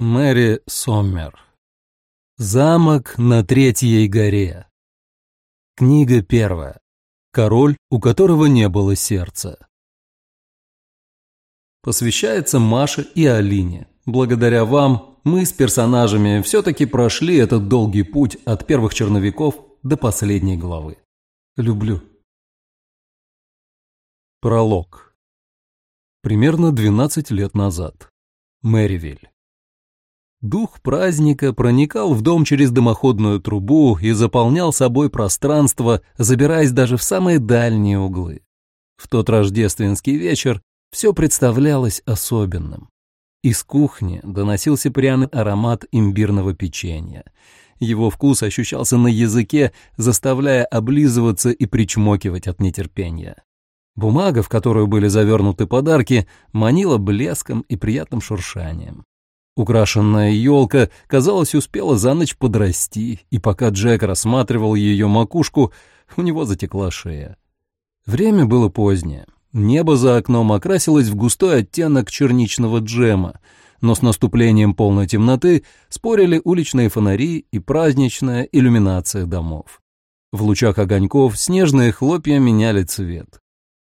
Мэри Соммер. Замок на Третьей горе. Книга первая. Король, у которого не было сердца. Посвящается Маше и Алине. Благодаря вам мы с персонажами все-таки прошли этот долгий путь от первых черновиков до последней главы. Люблю. Пролог. Примерно 12 лет назад. Мэривиль. Дух праздника проникал в дом через дымоходную трубу и заполнял собой пространство, забираясь даже в самые дальние углы. В тот рождественский вечер все представлялось особенным. Из кухни доносился пряный аромат имбирного печенья. Его вкус ощущался на языке, заставляя облизываться и причмокивать от нетерпения. Бумага, в которую были завернуты подарки, манила блеском и приятным шуршанием. Украшенная елка, казалось, успела за ночь подрасти, и пока Джек рассматривал ее макушку, у него затекла шея. Время было позднее. Небо за окном окрасилось в густой оттенок черничного джема, но с наступлением полной темноты спорили уличные фонари и праздничная иллюминация домов. В лучах огоньков снежные хлопья меняли цвет.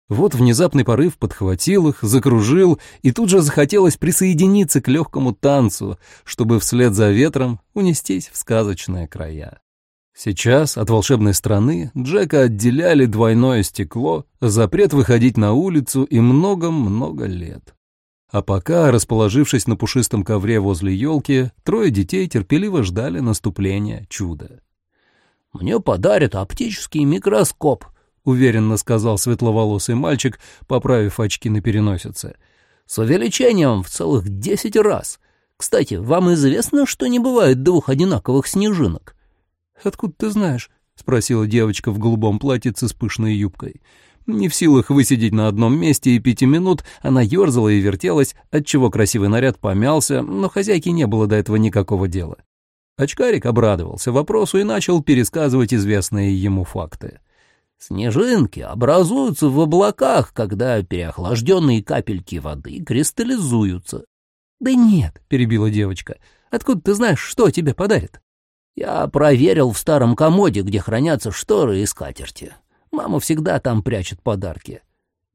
Вот внезапный порыв подхватил их, закружил, и тут же захотелось присоединиться к легкому танцу, чтобы вслед за ветром унестись в сказочные края. Сейчас от волшебной страны Джека отделяли двойное стекло, запрет выходить на улицу и много-много лет. А пока, расположившись на пушистом ковре возле елки, трое детей терпеливо ждали наступления чуда. «Мне подарят оптический микроскоп», — уверенно сказал светловолосый мальчик, поправив очки на переносице. «С увеличением в целых десять раз. Кстати, вам известно, что не бывает двух одинаковых снежинок?» «Откуда ты знаешь?» — спросила девочка в голубом платьице с пышной юбкой. Не в силах высидеть на одном месте и пяти минут, она ерзала и вертелась, отчего красивый наряд помялся, но хозяйке не было до этого никакого дела. Очкарик обрадовался вопросу и начал пересказывать известные ему факты. Снежинки образуются в облаках, когда переохлажденные капельки воды кристаллизуются. — Да нет, — перебила девочка, — откуда ты знаешь, что тебе подарят? — Я проверил в старом комоде, где хранятся шторы и скатерти. Мама всегда там прячет подарки.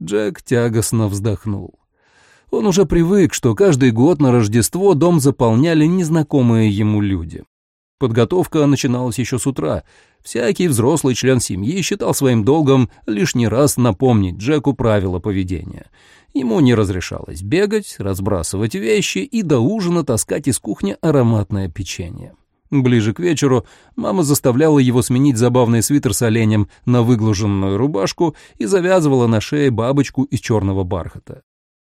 Джек тягостно вздохнул. Он уже привык, что каждый год на Рождество дом заполняли незнакомые ему люди. Подготовка начиналась еще с утра. Всякий взрослый член семьи считал своим долгом лишний раз напомнить Джеку правила поведения. Ему не разрешалось бегать, разбрасывать вещи и до ужина таскать из кухни ароматное печенье. Ближе к вечеру мама заставляла его сменить забавный свитер с оленем на выглаженную рубашку и завязывала на шее бабочку из черного бархата.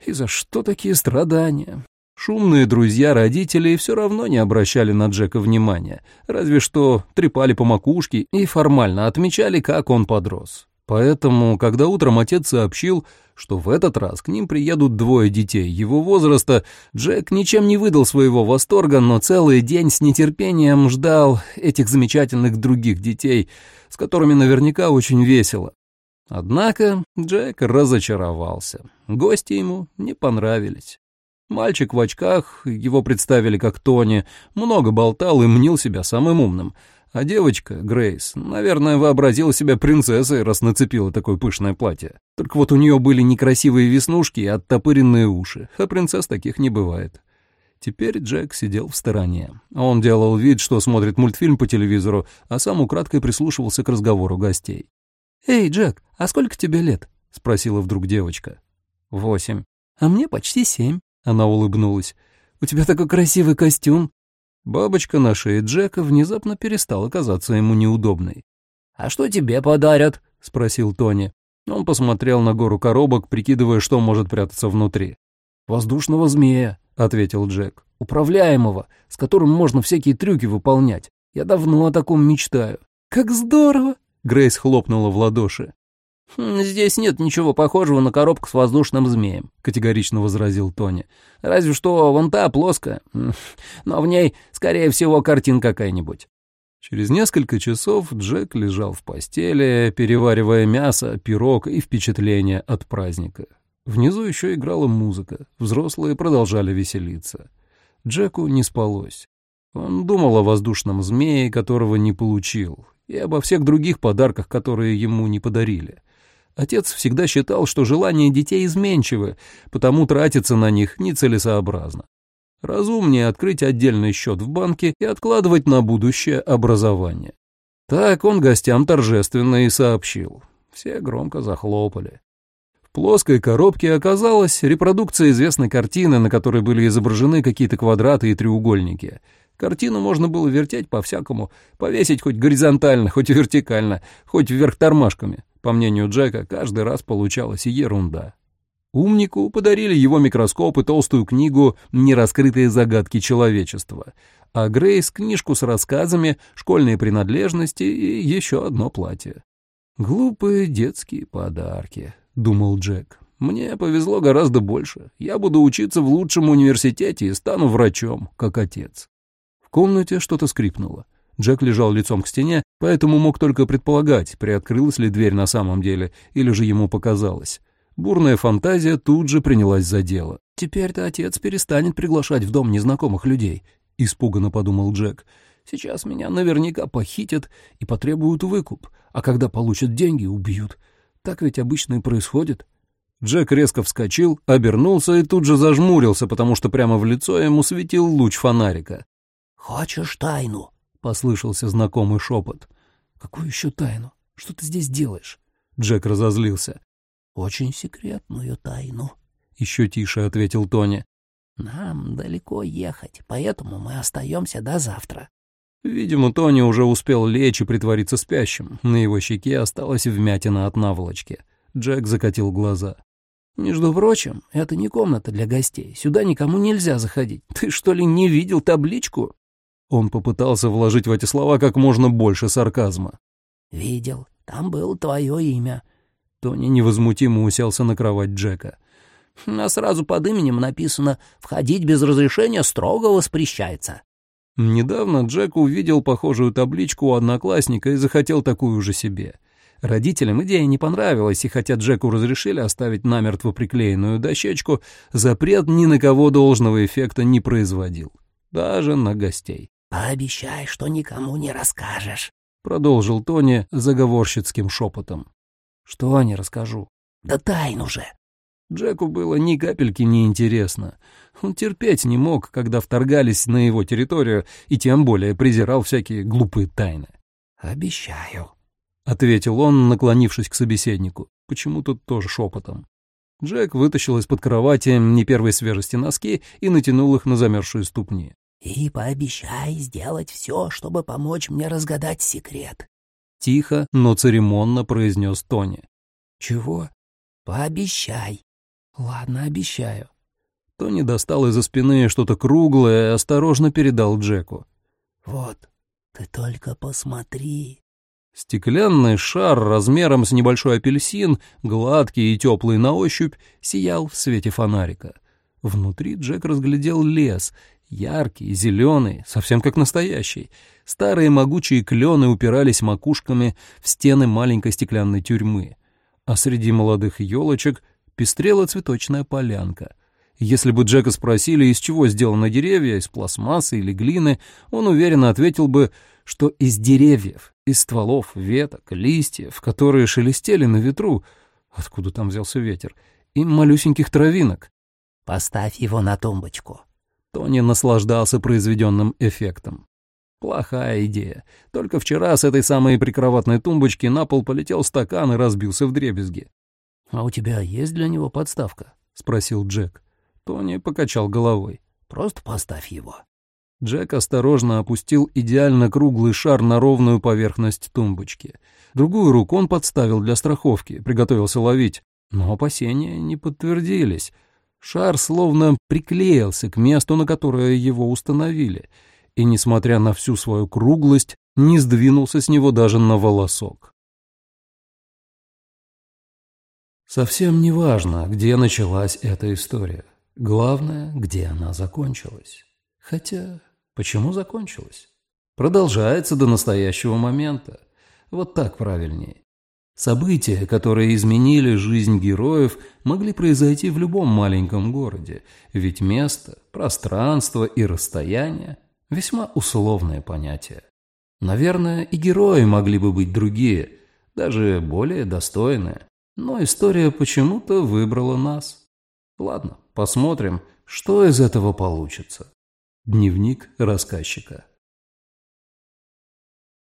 И за что такие страдания? Шумные друзья родителей все равно не обращали на Джека внимания, разве что трепали по макушке и формально отмечали, как он подрос. Поэтому, когда утром отец сообщил, что в этот раз к ним приедут двое детей его возраста, Джек ничем не выдал своего восторга, но целый день с нетерпением ждал этих замечательных других детей, с которыми наверняка очень весело. Однако Джек разочаровался. Гости ему не понравились. Мальчик в очках, его представили как Тони, много болтал и мнил себя самым умным. А девочка, Грейс, наверное, вообразила себя принцессой, раз нацепила такое пышное платье. Только вот у нее были некрасивые веснушки и оттопыренные уши, а принцесс таких не бывает. Теперь Джек сидел в стороне. Он делал вид, что смотрит мультфильм по телевизору, а сам украдкой прислушивался к разговору гостей. «Эй, Джек, а сколько тебе лет?» — спросила вдруг девочка. «Восемь». «А мне почти семь». Она улыбнулась. «У тебя такой красивый костюм». Бабочка на шее Джека внезапно перестала казаться ему неудобной. «А что тебе подарят?» — спросил Тони. Он посмотрел на гору коробок, прикидывая, что может прятаться внутри. «Воздушного змея», — ответил Джек. «Управляемого, с которым можно всякие трюки выполнять. Я давно о таком мечтаю». «Как здорово!» — Грейс хлопнула в ладоши. Хм, «Здесь нет ничего похожего на коробку с воздушным змеем», — категорично возразил Тони. «Разве что вон та плоская, но в ней, скорее всего, картин какая-нибудь». Через несколько часов Джек лежал в постели, переваривая мясо, пирог и впечатления от праздника. Внизу еще играла музыка, взрослые продолжали веселиться. Джеку не спалось. Он думал о воздушном змее, которого не получил, и обо всех других подарках, которые ему не подарили. Отец всегда считал, что желания детей изменчивы, потому тратиться на них нецелесообразно. Разумнее открыть отдельный счет в банке и откладывать на будущее образование. Так он гостям торжественно и сообщил. Все громко захлопали. В плоской коробке оказалась репродукция известной картины, на которой были изображены какие-то квадраты и треугольники. Картину можно было вертеть по-всякому, повесить хоть горизонтально, хоть вертикально, хоть вверх тормашками. По мнению Джека, каждый раз получалась ерунда. Умнику подарили его микроскоп и толстую книгу «Нераскрытые загадки человечества», а Грейс — книжку с рассказами, школьные принадлежности и еще одно платье. «Глупые детские подарки», — думал Джек. «Мне повезло гораздо больше. Я буду учиться в лучшем университете и стану врачом, как отец». В комнате что-то скрипнуло. Джек лежал лицом к стене, поэтому мог только предполагать, приоткрылась ли дверь на самом деле, или же ему показалось. Бурная фантазия тут же принялась за дело. «Теперь-то отец перестанет приглашать в дом незнакомых людей», — испуганно подумал Джек. «Сейчас меня наверняка похитят и потребуют выкуп, а когда получат деньги, убьют. Так ведь обычно и происходит». Джек резко вскочил, обернулся и тут же зажмурился, потому что прямо в лицо ему светил луч фонарика. «Хочешь тайну?» — послышался знакомый шепот. «Какую еще тайну? Что ты здесь делаешь?» Джек разозлился. «Очень секретную тайну», — еще тише ответил Тони. «Нам далеко ехать, поэтому мы остаемся до завтра». Видимо, Тони уже успел лечь и притвориться спящим. На его щеке осталась вмятина от наволочки. Джек закатил глаза. «Между прочим, это не комната для гостей. Сюда никому нельзя заходить. Ты что ли не видел табличку?» Он попытался вложить в эти слова как можно больше сарказма. «Видел. Там было твое имя. Тони невозмутимо уселся на кровать Джека. «А сразу под именем написано «Входить без разрешения строго воспрещается». Недавно Джек увидел похожую табличку у одноклассника и захотел такую же себе. Родителям идея не понравилась, и хотя Джеку разрешили оставить намертво приклеенную дощечку, запрет ни на кого должного эффекта не производил. Даже на гостей. «Пообещай, что никому не расскажешь», — продолжил Тони заговорщицким шепотом. Что не расскажу? Да тайну же. Джеку было ни капельки не интересно. Он терпеть не мог, когда вторгались на его территорию, и тем более презирал всякие глупые тайны. «Обещаю», — ответил он, наклонившись к собеседнику, почему-то тоже шепотом. Джек вытащил из-под кровати не первой свежести носки и натянул их на замерзшие ступни. «И пообещай сделать все, чтобы помочь мне разгадать секрет. — тихо, но церемонно произнес Тони. «Чего?» «Пообещай». «Ладно, обещаю». Тони достал из-за спины что-то круглое и осторожно передал Джеку. «Вот, ты только посмотри». Стеклянный шар размером с небольшой апельсин, гладкий и теплый на ощупь, сиял в свете фонарика. Внутри Джек разглядел лес, яркий, зеленый, совсем как настоящий. Старые могучие клены упирались макушками в стены маленькой стеклянной тюрьмы, а среди молодых елочек пестрела цветочная полянка. Если бы Джека спросили, из чего сделаны деревья, из пластмассы или глины, он уверенно ответил бы, что из деревьев, из стволов, веток, листьев, которые шелестели на ветру, откуда там взялся ветер, и малюсеньких травинок. «Поставь его на тумбочку», Тони наслаждался произведенным эффектом. Плохая идея. Только вчера с этой самой прикроватной тумбочки на пол полетел стакан и разбился в дребезги. «А у тебя есть для него подставка?» — спросил Джек. Тони покачал головой. «Просто поставь его». Джек осторожно опустил идеально круглый шар на ровную поверхность тумбочки. Другую руку он подставил для страховки, приготовился ловить. Но опасения не подтвердились. Шар словно приклеился к месту, на которое его установили, и, несмотря на всю свою круглость, не сдвинулся с него даже на волосок. Совсем не важно, где началась эта история. Главное, где она закончилась. Хотя, почему закончилась? Продолжается до настоящего момента. Вот так правильнее. События, которые изменили жизнь героев, могли произойти в любом маленьком городе, ведь место, пространство и расстояние – весьма условное понятие. Наверное, и герои могли бы быть другие, даже более достойные, но история почему-то выбрала нас. Ладно, посмотрим, что из этого получится. Дневник рассказчика.